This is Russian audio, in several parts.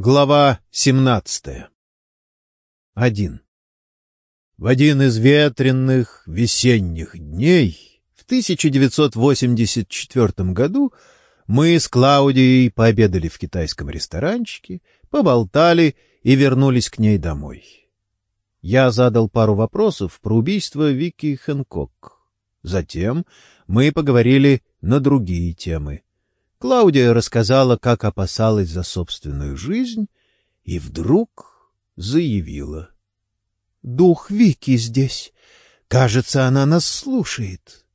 Глава 17 1. В один из ветренных весенних дней в 1984 году мы с Клаудией пообедали в китайском ресторанчике, поболтали и вернулись к ней домой. Я задал пару вопросов про убийство Вики Хэнкок. Затем мы поговорили на другие темы — Клаудия рассказала, как опасалась за собственную жизнь, и вдруг заявила. — Дух Вики здесь. Кажется, она нас слушает.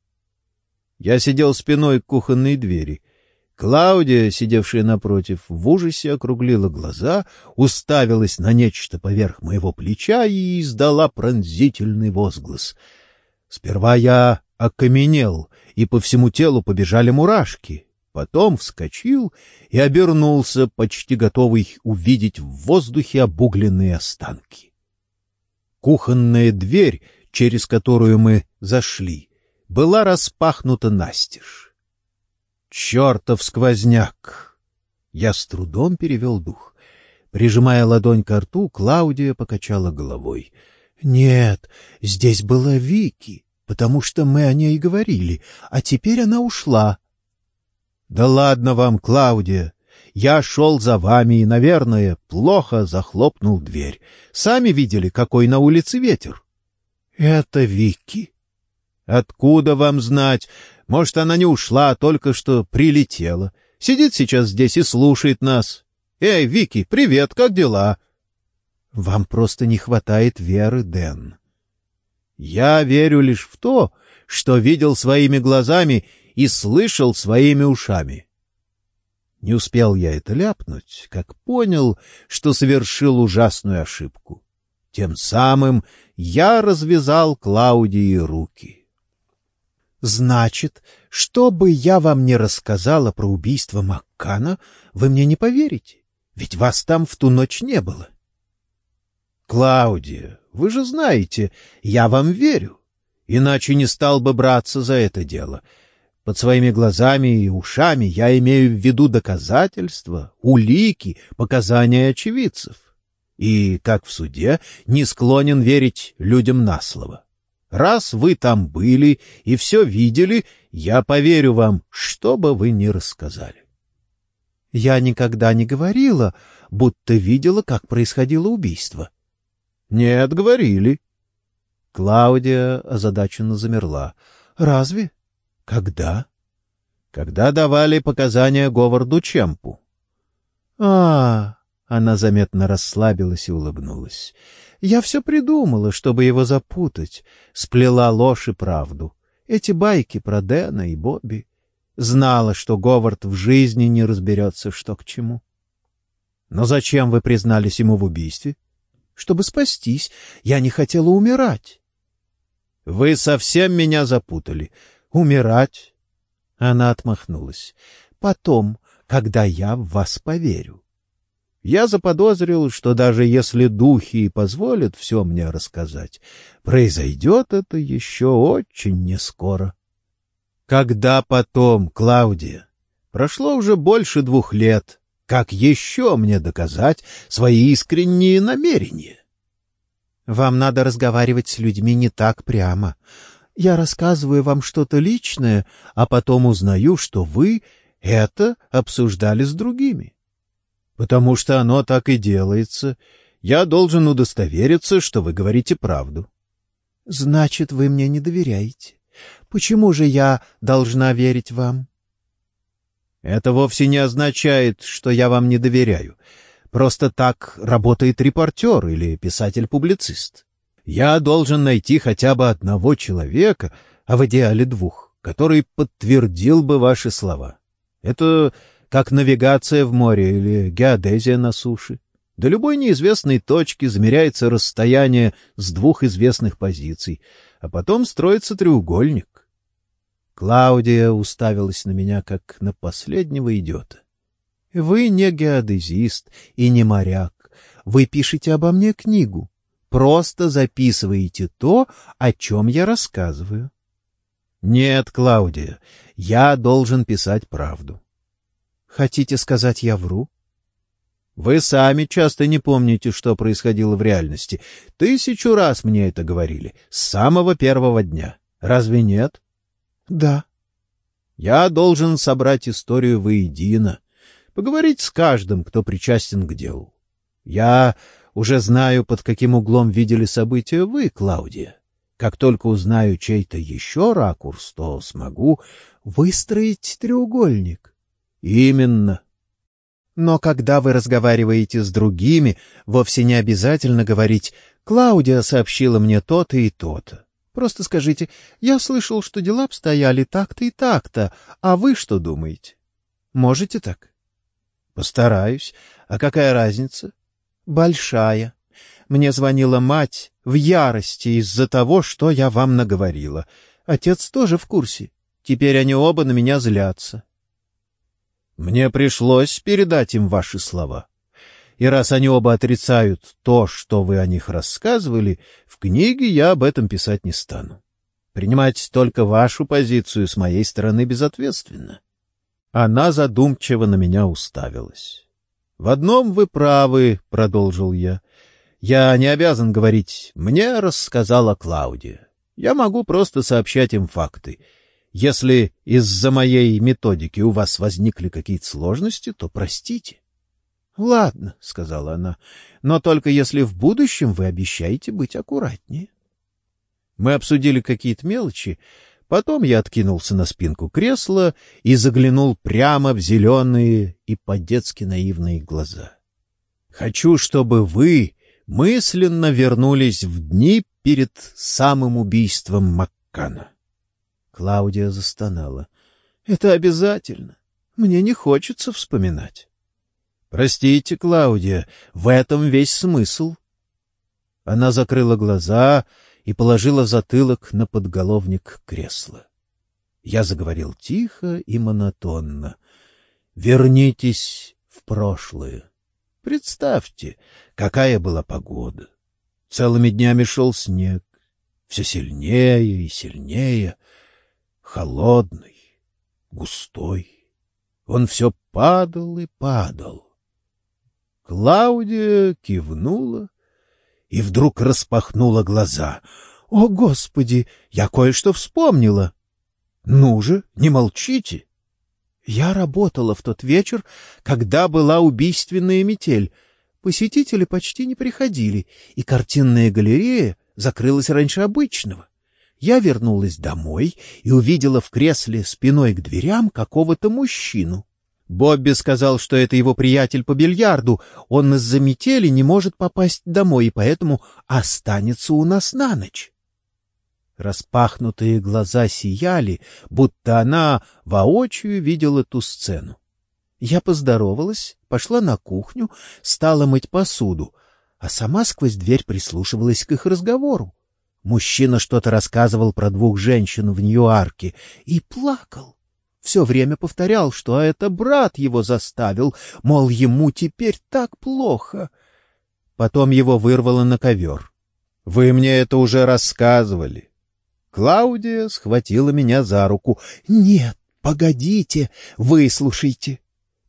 Я сидел спиной к кухонной двери. Клаудия, сидевшая напротив, в ужасе округлила глаза, уставилась на нечто поверх моего плеча и издала пронзительный возглас. Сперва я окаменел, и по всему телу побежали мурашки. Потом вскочил и обернулся, почти готовый увидеть в воздухе обугленные останки. Кухонная дверь, через которую мы зашли, была распахнута настежь. Чертов сквозняк! Я с трудом перевел дух. Прижимая ладонь к рту, Клаудия покачала головой. — Нет, здесь была Вики, потому что мы о ней говорили, а теперь она ушла. Да ладно вам, Клаудия. Я шел за вами и, наверное, плохо захлопнул дверь. Сами видели, какой на улице ветер. Это Вики. Откуда вам знать? Может, она не ушла, а только что прилетела. Сидит сейчас здесь и слушает нас. Эй, Вики, привет, как дела? Вам просто не хватает веры, Дэн. Я верю лишь в то, что видел своими глазами и слышал своими ушами. Не успел я это ляпнуть, как понял, что совершил ужасную ошибку. Тем самым я развязал Клаудии руки. — Значит, что бы я вам ни рассказала про убийство Маккана, вы мне не поверите, ведь вас там в ту ночь не было. — Клаудия, вы же знаете, я вам верю, иначе не стал бы браться за это дело — под своими глазами и ушами я имею в виду доказательства, улики, показания очевидцев. И, как в суде, не склонен верить людям на слово. Раз вы там были и все видели, я поверю вам, что бы вы ни рассказали. Я никогда не говорила, будто видела, как происходило убийство. — Нет, говорили. Клаудия озадаченно замерла. — Разве? Когда? Когда давали показания Говарду Чемпу. А, она заметно расслабилась и улыбнулась. Я все придумала, чтобы его запутать, сплела ложь и правду. Эти байки про Дэна и Бобби. Знала, что Говард в жизни не разберется, что к чему. Но зачем вы признались ему в убийстве? Чтобы спастись. Я не хотела умирать. Вы совсем меня запутали. Умирать? Она отмахнулась. Потом, когда я в вас поверю. Я заподозрил, что даже если духи позволят все мне рассказать, произойдет это еще очень нескоро. Когда потом, Клаудия? Прошло уже больше двух лет. Как еще мне доказать свои искренние намерения? Вам надо разговаривать с людьми не так прямо. Я рассказываю вам что-то личное, а потом узнаю, что вы это обсуждали с другими. Потому что оно так и делается. Я должен удостовериться, что вы говорите правду. Значит, вы мне не доверяете. Почему же я должна верить вам? Это вовсе не означает, что я вам не доверяю. Просто так работает репортер или писатель-публицист. Я должен найти хотя бы одного человека, а в идеале двух, который подтвердил бы ваши слова. Это как навигация в море или геодезия на суше. До любой неизвестной точки замеряется расстояние с двух известных позиций, а потом строится треугольник. Клаудия уставилась на меня, как на последнего идиота. — Вы не геодезист и не моряк. Вы пишете обо мне книгу просто записываете то, о чем я рассказываю. Нет, Клаудия, я должен писать правду. Хотите сказать, я вру? Вы сами часто не помните, что происходило в реальности. Тысячу раз мне это говорили, с самого первого дня. Разве нет? — Да. — Я должен собрать историю воедино, поговорить с каждым, кто причастен к делу. Я уже знаю, под каким углом видели события вы, Клаудия. Как только узнаю чей-то еще ракурс, то смогу выстроить треугольник. Именно. Но когда вы разговариваете с другими, вовсе не обязательно говорить «Клаудия сообщила мне то-то и то-то». Просто скажите «Я слышал, что дела обстояли так-то и так-то, а вы что думаете?» Можете так? Постараюсь. А какая разница? Большая. Мне звонила мать в ярости из-за того, что я вам наговорила. Отец тоже в курсе. Теперь они оба на меня злятся. Мне пришлось передать им ваши слова. И раз они оба отрицают то, что вы о них рассказывали, в книге я об этом писать не стану. Принимать только вашу позицию с моей стороны безответственно. Она задумчиво на меня уставилась. — В одном вы правы, — продолжил я. — Я не обязан говорить «мне рассказала Клаудия». Я могу просто сообщать им факты — если из-за моей методики у вас возникли какие-то сложности, то простите. — Ладно, — сказала она, — но только если в будущем вы обещаете быть аккуратнее. Мы обсудили какие-то мелочи, потом я откинулся на спинку кресла и заглянул прямо в зеленые и по-детски наивные глаза. Хочу, чтобы вы мысленно вернулись в дни перед самым убийством Маккана. Клаудия застонала. — Это обязательно. Мне не хочется вспоминать. — Простите, Клаудия, в этом весь смысл. Она закрыла глаза и положила затылок на подголовник кресла. Я заговорил тихо и монотонно. «Вернитесь в прошлое. Представьте, какая была погода. Целыми днями шел снег, все сильнее и сильнее холодный, густой. Он все падал и падал. Клаудия кивнула и вдруг распахнула глаза. — О, Господи, я кое-что вспомнила! — Ну же, не молчите! Я работала в тот вечер, когда была убийственная метель. Посетители почти не приходили, и картинная галерея закрылась раньше обычного. Я вернулась домой и увидела в кресле спиной к дверям какого-то мужчину. Бобби сказал, что это его приятель по бильярду. Он из-за метели не может попасть домой, и поэтому останется у нас на ночь. Распахнутые глаза сияли, будто она воочию видела ту сцену. Я поздоровалась, пошла на кухню, стала мыть посуду, а сама сквозь дверь прислушивалась к их разговору. Мужчина что-то рассказывал про двух женщин в Нью-Арке и плакал. Все время повторял, что это брат его заставил, мол, ему теперь так плохо. Потом его вырвало на ковер. — Вы мне это уже рассказывали. Клаудия схватила меня за руку. — Нет, погодите, выслушайте.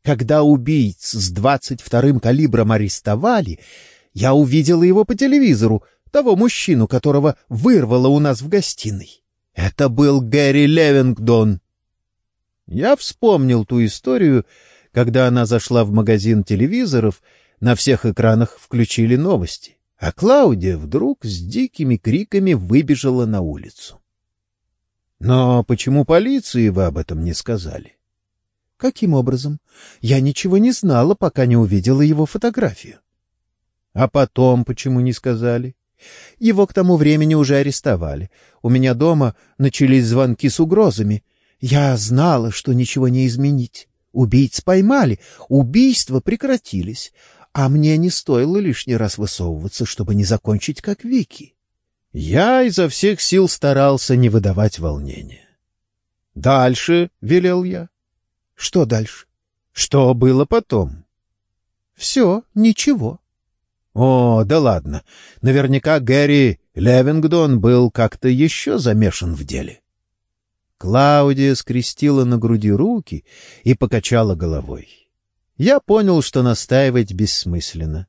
Когда убийц с двадцать вторым калибром арестовали, я увидела его по телевизору — того мужчину, которого вырвало у нас в гостиной. Это был Гэри Левингдон. Я вспомнил ту историю, когда она зашла в магазин телевизоров, на всех экранах включили новости, а Клаудия вдруг с дикими криками выбежала на улицу. Но почему полиции вы об этом не сказали? Каким образом? Я ничего не знала, пока не увидела его фотографию. А потом почему не сказали? Его к тому времени уже арестовали. У меня дома начались звонки с угрозами. Я знала, что ничего не изменить. Убийц поймали, убийства прекратились, а мне не стоило лишний раз высовываться, чтобы не закончить как Вики. Я изо всех сил старался не выдавать волнения. «Дальше», — велел я. «Что дальше?» «Что было потом?» «Все, ничего». О, да ладно. Наверняка Гэри Левингдон был как-то еще замешан в деле. Клаудия скрестила на груди руки и покачала головой. Я понял, что настаивать бессмысленно.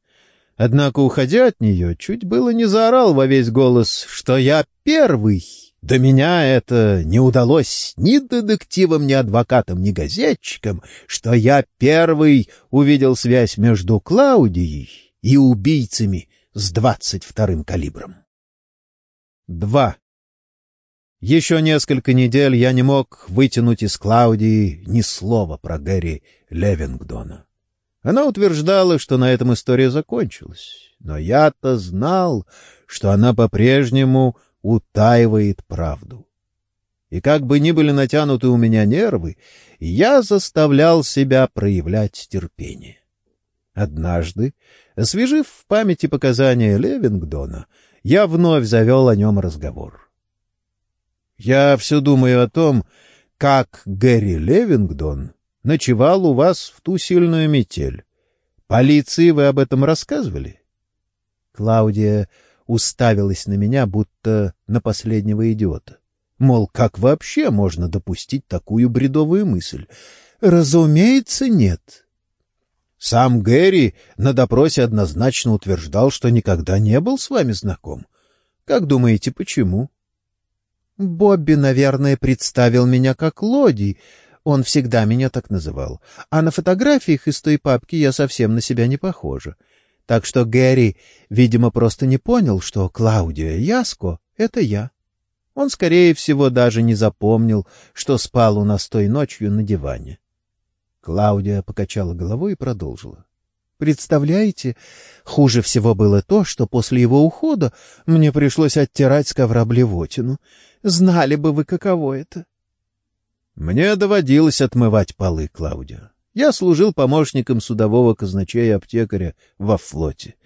Однако, уходя от нее, чуть было не заорал во весь голос, что я первый. До меня это не удалось ни детективам, ни адвокатам, ни газетчикам, что я первый увидел связь между Клаудией и убийцами с двадцать вторым калибром. Два. Еще несколько недель я не мог вытянуть из Клаудии ни слова про Гэри Левингдона. Она утверждала, что на этом история закончилась, но я-то знал, что она по-прежнему утаивает правду. И как бы ни были натянуты у меня нервы, я заставлял себя проявлять терпение. Однажды, освежив в памяти показания Левингдона, я вновь завел о нем разговор. Я все думаю о том, как Гэри Левингдон ночевал у вас в ту сильную метель. Полиции вы об этом рассказывали? Клаудия уставилась на меня, будто на последнего идиота. Мол, как вообще можно допустить такую бредовую мысль? Разумеется, нет. Сам Гэри на допросе однозначно утверждал, что никогда не был с вами знаком. Как думаете, почему? Бобби, наверное, представил меня как Лоди, он всегда меня так называл. А на фотографиях из той папки я совсем на себя не похожа. Так что Гэри, видимо, просто не понял, что Клаудия Яско — это я. Он, скорее всего, даже не запомнил, что спал у нас той ночью на диване. Клаудия покачала головой и продолжила. Представляете, хуже всего было то, что после его ухода мне пришлось оттирать с ковра блевотину. Знали бы вы, каково это. Мне доводилось отмывать полы, Клаудио. Я служил помощником судового казначея-аптекаря во флоте.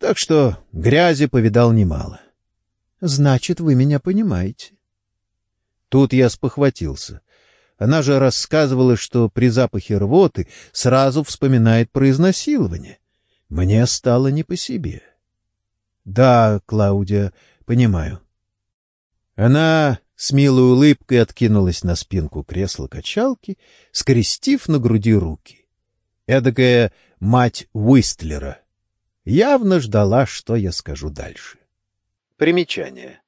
Так что грязи повидал немало. — Значит, вы меня понимаете. Тут я спохватился. Она же рассказывала, что при запахе рвоты сразу вспоминает про изнасилование. Мне стало не по себе. — Да, Клаудия, понимаю. Она с милой улыбкой откинулась на спинку кресла-качалки, скрестив на груди руки. Эдакая мать Уистлера. Явно ждала, что я скажу дальше. Примечание.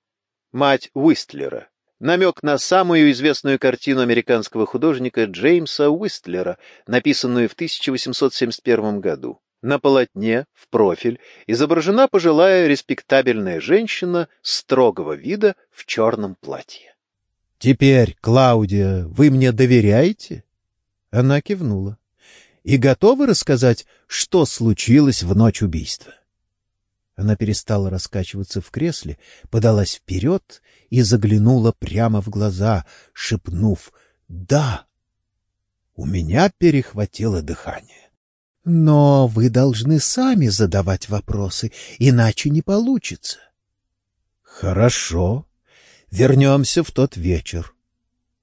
Мать Уистлера. Намек на самую известную картину американского художника Джеймса Уистлера, написанную в 1871 году. На полотне, в профиль, изображена пожилая респектабельная женщина строгого вида в черном платье. — Теперь, Клаудия, вы мне доверяете? Она кивнула. — И готовы рассказать, что случилось в ночь убийства? Она перестала раскачиваться в кресле, подалась вперед и заглянула прямо в глаза, шепнув «Да». У меня перехватило дыхание. Но вы должны сами задавать вопросы, иначе не получится. Хорошо. Вернемся в тот вечер.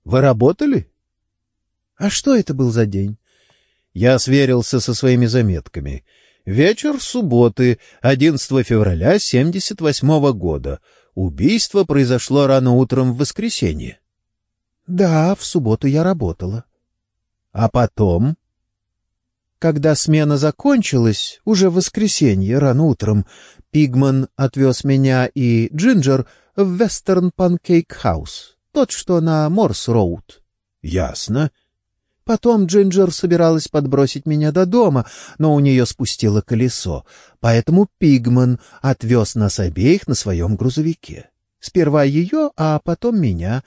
Вы работали? А что это был за день? Я сверился со своими заметками. Вечер субботы, 11 февраля 78 -го года. Убийство произошло рано утром в воскресенье. Да, в субботу я работала. А потом? Когда смена закончилась, уже в воскресенье, рано утром, Пигман отвез меня и Джинджер в Вестерн Панкейк Хаус, тот, что на Морс-Роуд. — Ясно. Потом Джинджер собиралась подбросить меня до дома, но у нее спустило колесо, поэтому Пигман отвез нас обеих на своем грузовике. Сперва ее, а потом меня.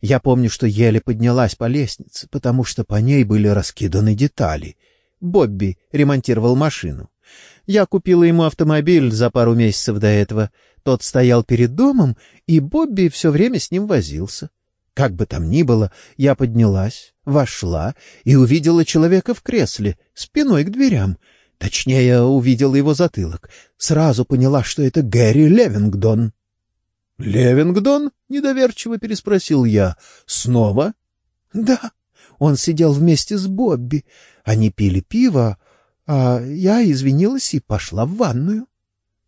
Я помню, что еле поднялась по лестнице, потому что по ней были раскиданы детали — Бобби ремонтировал машину. Я купила ему автомобиль за пару месяцев до этого. Тот стоял перед домом, и Бобби все время с ним возился. Как бы там ни было, я поднялась, вошла и увидела человека в кресле, спиной к дверям. Точнее, увидела его затылок. Сразу поняла, что это Гэри Левингдон. — Левингдон? — недоверчиво переспросил я. — Снова? — Да. Он сидел вместе с Бобби. Они пили пиво, а я извинилась и пошла в ванную.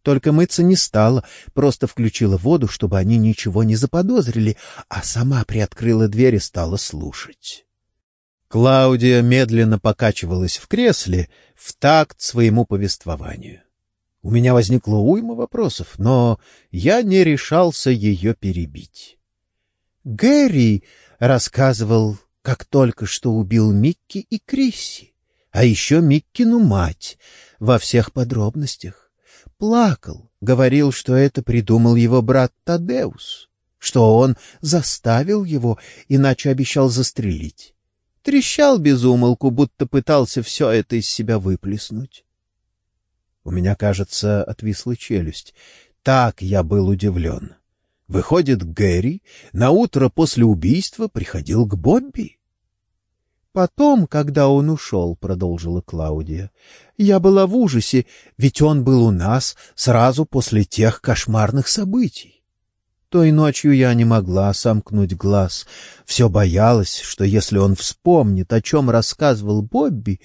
Только мыться не стала, просто включила воду, чтобы они ничего не заподозрили, а сама приоткрыла дверь и стала слушать. Клаудия медленно покачивалась в кресле в такт своему повествованию. У меня возникло уйма вопросов, но я не решался ее перебить. Гэри рассказывал, как только что убил Микки и Крисси, а еще Миккину мать, во всех подробностях. Плакал, говорил, что это придумал его брат Тадеус, что он заставил его, иначе обещал застрелить. Трещал без умолку, будто пытался все это из себя выплеснуть. У меня, кажется, отвисла челюсть. Так я был удивлен. Выходит, Гэри на утро после убийства приходил к Бобби. Потом, когда он ушел, — продолжила Клаудия, — я была в ужасе, ведь он был у нас сразу после тех кошмарных событий. Той ночью я не могла сомкнуть глаз. Все боялась, что если он вспомнит, о чем рассказывал Бобби,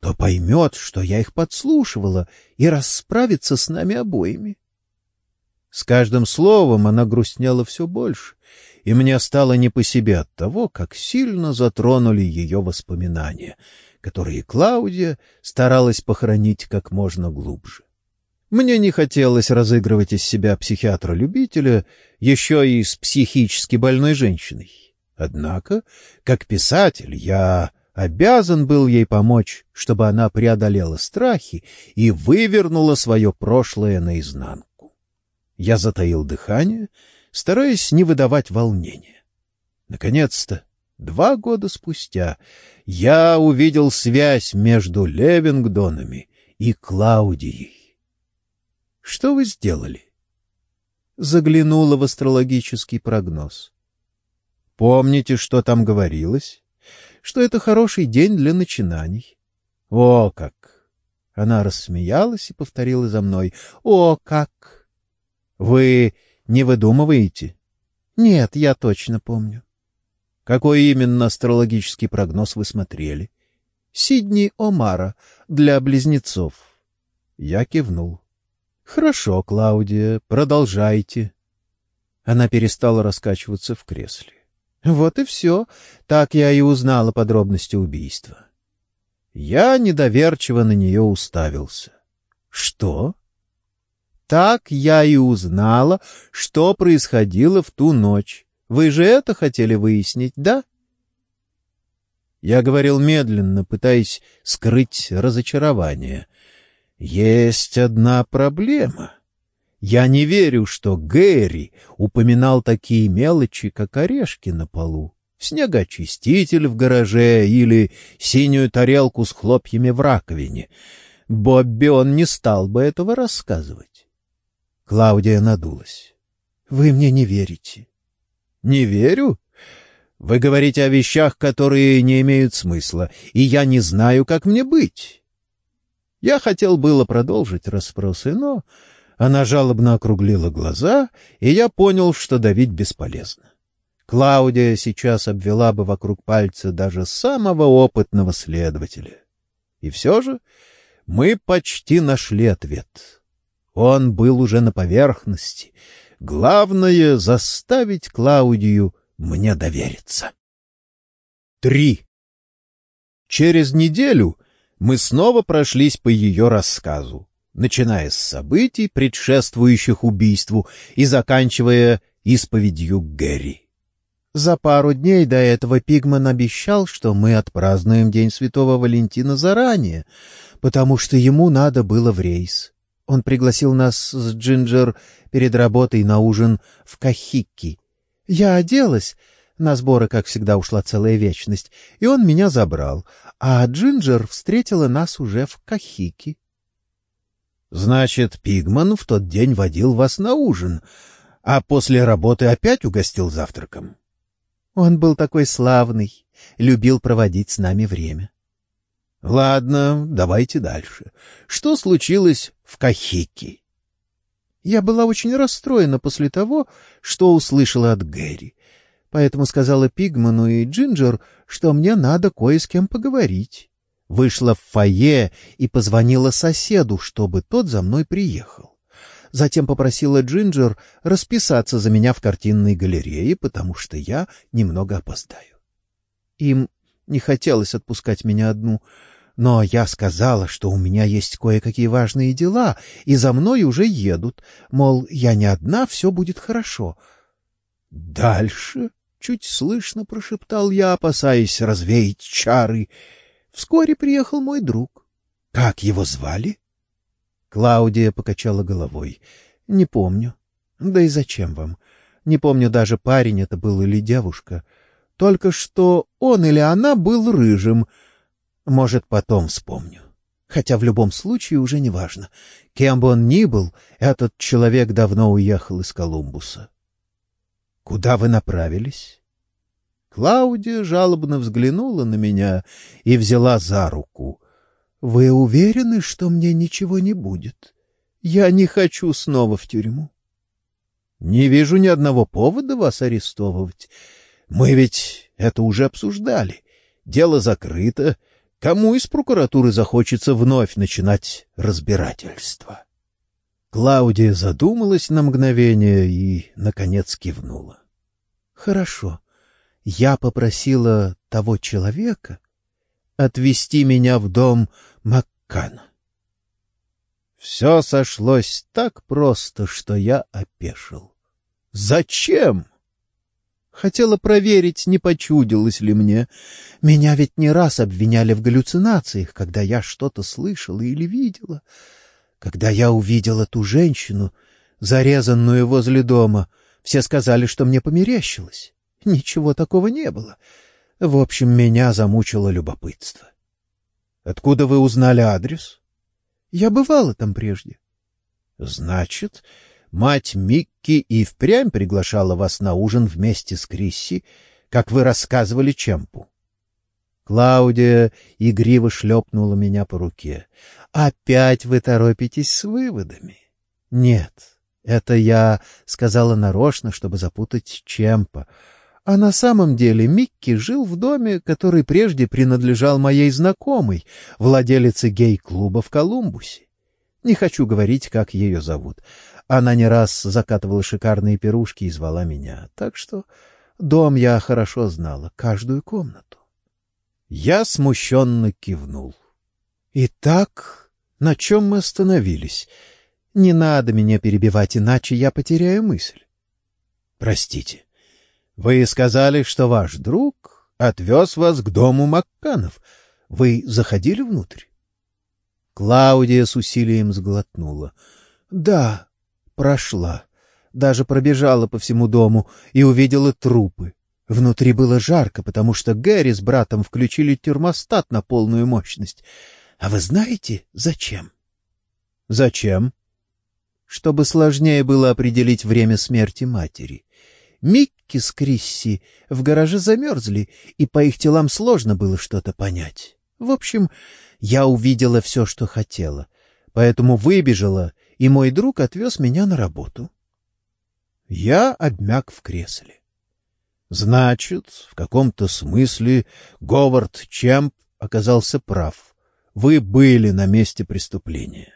то поймет, что я их подслушивала, и расправится с нами обоими. С каждым словом она грустнела все больше, и мне стало не по себе от того, как сильно затронули ее воспоминания, которые Клаудия старалась похоронить как можно глубже. Мне не хотелось разыгрывать из себя психиатра-любителя, еще и с психически больной женщиной. Однако, как писатель, я обязан был ей помочь, чтобы она преодолела страхи и вывернула свое прошлое наизнанку. Я затаил дыхание, стараясь не выдавать волнения. Наконец-то, два года спустя, я увидел связь между Левингдонами и Клаудией. Что вы сделали? Заглянула в астрологический прогноз. Помните, что там говорилось? Что это хороший день для начинаний. О, как! Она рассмеялась и повторила за мной. О, как! Вы не выдумываете? Нет, я точно помню. Какой именно астрологический прогноз вы смотрели? Сидни Омара для близнецов. Я кивнул. Хорошо, Клаудия, продолжайте. Она перестала раскачиваться в кресле. Вот и все. Так я и узнала подробности убийства. Я недоверчиво на нее уставился. Что? Так я и узнала, что происходило в ту ночь. Вы же это хотели выяснить, да? Я говорил медленно, пытаясь скрыть разочарование — есть одна проблема. Я не верю, что Гэри упоминал такие мелочи, как орешки на полу, снегоочиститель в гараже или синюю тарелку с хлопьями в раковине. Бобби он не стал бы этого рассказывать. Клаудия надулась. — Вы мне не верите. — Не верю? Вы говорите о вещах, которые не имеют смысла, и я не знаю, как мне быть. Я хотел было продолжить расспросы, но она жалобно округлила глаза, и я понял, что давить бесполезно. Клаудия сейчас обвела бы вокруг пальца даже самого опытного следователя. И все же мы почти нашли ответ. Он был уже на поверхности. Главное — заставить Клаудию мне довериться. Три. Через неделю мы снова прошлись по ее рассказу, начиная с событий, предшествующих убийству, и заканчивая исповедью Гэри. За пару дней до этого Пигман обещал, что мы отпразднуем День Святого Валентина заранее, потому что ему надо было в рейс. Он пригласил нас с Джинджер перед работой на ужин в Кахикки. Я оделась, на сборы, как всегда, ушла целая вечность, и он меня забрал, а Джинджер встретила нас уже в Кахике. — Значит, Пигман в тот день водил вас на ужин, а после работы опять угостил завтраком? Он был такой славный, любил проводить с нами время. — Ладно, давайте дальше. Что случилось в Кахике? Я была очень расстроена после того, что услышала от Гэри поэтому сказала Пигману и Джинджер, что мне надо кое с кем поговорить. Вышла в фойе и позвонила соседу, чтобы тот за мной приехал. Затем попросила Джинджер расписаться за меня в картинной галерее, потому что я немного опоздаю. Им Не хотелось отпускать меня одну. Но я сказала, что у меня есть кое-какие важные дела, и за мной уже едут. Мол, я не одна, все будет хорошо. Дальше чуть слышно прошептал я, опасаясь развеять чары. Вскоре приехал мой друг. Как его звали? Клаудия покачала головой. Не помню. Да и зачем вам? Не помню даже, парень это был или девушка. Только что он или она был рыжим. Может, потом вспомню. Хотя в любом случае уже не важно. Кем бы он ни был, этот человек давно уехал из Колумбуса. Куда вы направились? Клаудия жалобно взглянула на меня и взяла за руку. — Вы уверены, что мне ничего не будет? Я не хочу снова в тюрьму. — Не вижу ни одного повода вас арестовывать. Мы ведь это уже обсуждали. Дело закрыто. Кому из прокуратуры захочется вновь начинать разбирательство? Клаудия задумалась на мгновение и, наконец, кивнула. — Хорошо. Я попросила того человека отвезти меня в дом Маккана. Все сошлось так просто, что я опешил. Зачем? Хотела проверить, не почудилось ли мне. Меня ведь не раз обвиняли в галлюцинациях, когда я что-то слышала или видела. Когда я увидела ту женщину, зарезанную возле дома, все сказали, что мне померещилось. Ничего такого не было. В общем, меня замучило любопытство. — Откуда вы узнали адрес? — Я бывала там прежде. — Значит, мать Микки и впрямь приглашала вас на ужин вместе с Крисси, как вы рассказывали Чемпу. Клаудия игриво шлепнула меня по руке. — Опять вы торопитесь с выводами? — Нет, это я сказала нарочно, чтобы запутать Чемпа. А на самом деле Микки жил в доме, который прежде принадлежал моей знакомой, владелице гей-клуба в Колумбусе. Не хочу говорить, как ее зовут. Она не раз закатывала шикарные пирушки и звала меня. Так что дом я хорошо знала, каждую комнату. Я смущенно кивнул. Итак, на чем мы остановились? Не надо меня перебивать, иначе я потеряю мысль. Простите. Вы сказали, что ваш друг отвез вас к дому Макканов. Вы заходили внутрь? Клаудия с усилием сглотнула. — Да, прошла. Даже пробежала по всему дому и увидела трупы. Внутри было жарко, потому что Гэри с братом включили термостат на полную мощность. А вы знаете, зачем? — Зачем? — Чтобы сложнее было определить время смерти матери. Микки с Крисси в гараже замерзли, и по их телам сложно было что-то понять. В общем, я увидела все, что хотела, поэтому выбежала, и мой друг отвез меня на работу. Я обмяк в кресле. Значит, в каком-то смысле Говард Чемп оказался прав. Вы были на месте преступления.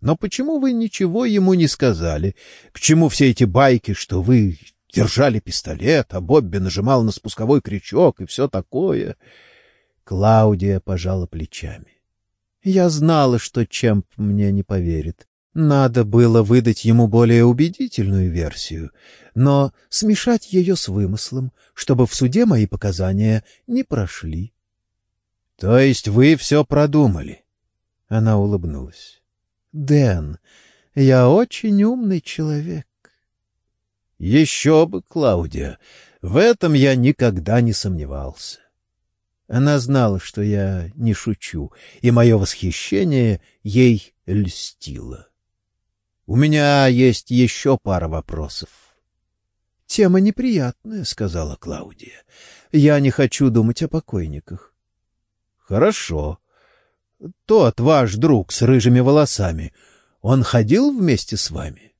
Но почему вы ничего ему не сказали? К чему все эти байки, что вы держали пистолет, а Бобби нажимал на спусковой крючок и все такое. Клаудия пожала плечами. Я знала, что Чемп мне не поверит. Надо было выдать ему более убедительную версию, но смешать ее с вымыслом, чтобы в суде мои показания не прошли. — То есть вы все продумали? Она улыбнулась. — Дэн, я очень умный человек. Еще бы, Клаудия, в этом я никогда не сомневался. Она знала, что я не шучу, и мое восхищение ей льстило. У меня есть еще пара вопросов. — Тема неприятная, — сказала Клаудия. — Я не хочу думать о покойниках. — Хорошо. Тот ваш друг с рыжими волосами, он ходил вместе с вами?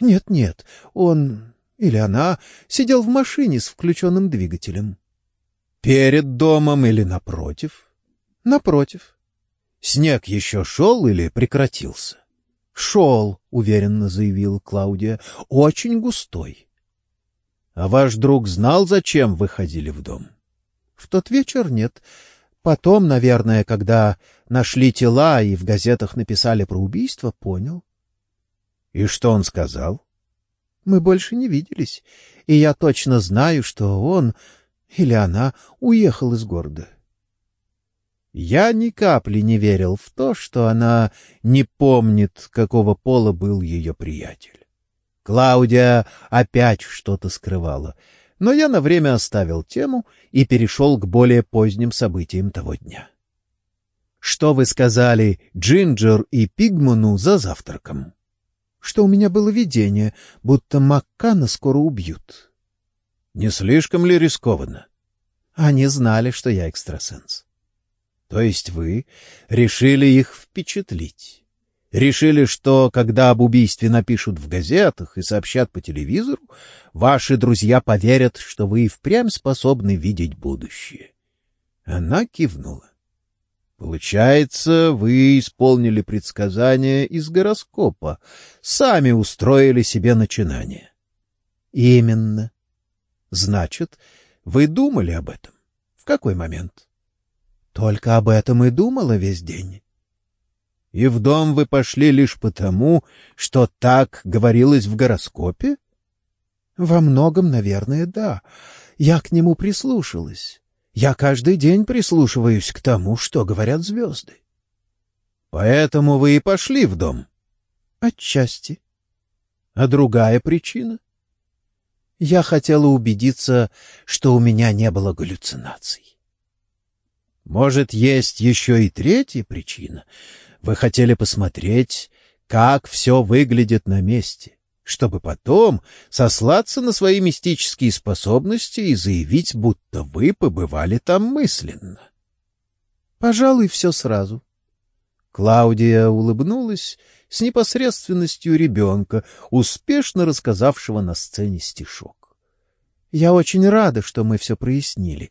Нет-нет, он или она сидел в машине с включенным двигателем. Перед домом или напротив? Напротив. Снег еще шел или прекратился? Шел, уверенно заявила Клаудия, очень густой. А ваш друг знал, зачем вы ходили в дом? В тот вечер нет. Потом, наверное, когда нашли тела и в газетах написали про убийство, понял. — И что он сказал? — Мы больше не виделись, и я точно знаю, что он или она уехал из города. Я ни капли не верил в то, что она не помнит, какого пола был ее приятель. Клаудия опять что-то скрывала — но я на время оставил тему и перешел к более поздним событиям того дня. «Что вы сказали Джинджер и Пигману за завтраком?» «Что у меня было видение, будто Маккана скоро убьют». «Не слишком ли рискованно?» «Они знали, что я экстрасенс». «То есть вы решили их впечатлить?» Решили, что, когда об убийстве напишут в газетах и сообщат по телевизору, ваши друзья поверят, что вы и впрямь способны видеть будущее. Она кивнула. Получается, вы исполнили предсказание из гороскопа, сами устроили себе начинание. Именно. Значит, вы думали об этом? В какой момент? Только об этом и думала весь день. И в дом вы пошли лишь потому, что так говорилось в гороскопе? Во многом, наверное, да. Я к нему прислушалась. Я каждый день прислушиваюсь к тому, что говорят звезды. Поэтому вы и пошли в дом? Отчасти. А другая причина? Я хотела убедиться, что у меня не было галлюцинаций. Может, есть еще и третья причина — вы хотели посмотреть, как все выглядит на месте, чтобы потом сослаться на свои мистические способности и заявить, будто вы побывали там мысленно. Пожалуй, все сразу. Клаудия улыбнулась с непосредственностью ребенка, успешно рассказавшего на сцене стишок. Я очень рада, что мы все прояснили.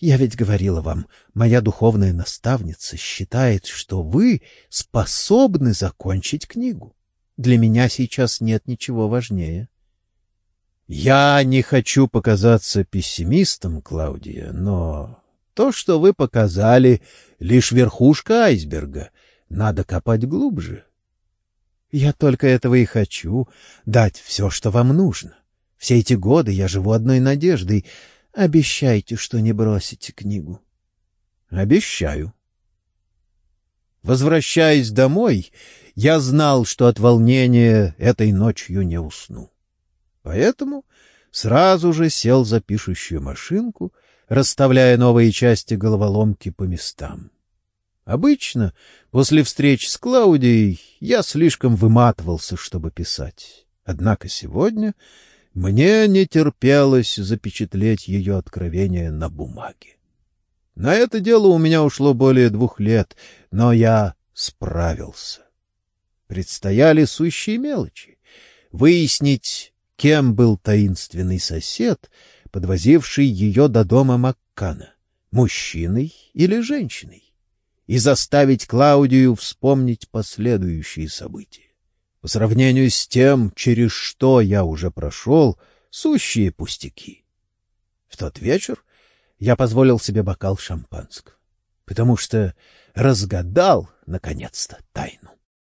Я ведь говорила вам, моя духовная наставница считает, что вы способны закончить книгу. Для меня сейчас нет ничего важнее. Я не хочу показаться пессимистом, Клаудия, но то, что вы показали, лишь верхушка айсберга. Надо копать глубже. Я только этого и хочу — дать все, что вам нужно. Все эти годы я живу одной надеждой. Обещайте, что не бросите книгу. Обещаю. Возвращаясь домой, я знал, что от волнения этой ночью не усну. Поэтому сразу же сел за пишущую машинку, расставляя новые части головоломки по местам. Обычно после встреч с Клаудией я слишком выматывался, чтобы писать. Однако сегодня мне не терпелось запечатлеть ее откровение на бумаге. На это дело у меня ушло более двух лет, но я справился. Предстояли сущие мелочи. Выяснить, кем был таинственный сосед, подвозивший ее до дома Маккана, мужчиной или женщиной, и заставить Клаудию вспомнить последующие события. По сравнению с тем, через что я уже прошел, сущие пустяки. В тот вечер я позволил себе бокал шампанского, потому что разгадал, наконец-то, тайну.